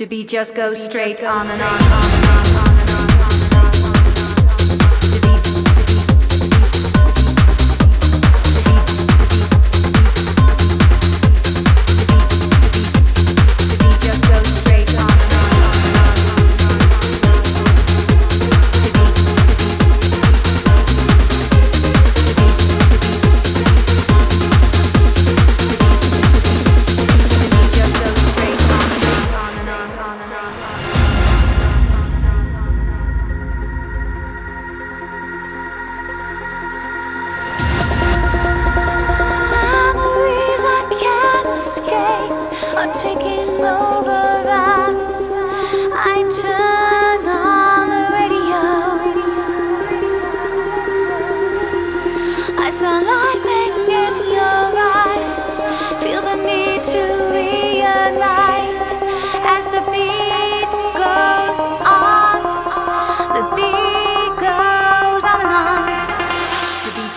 to be just go straight on and on, on and on, on on, on on.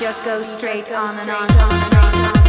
just go straight on and on, on and on.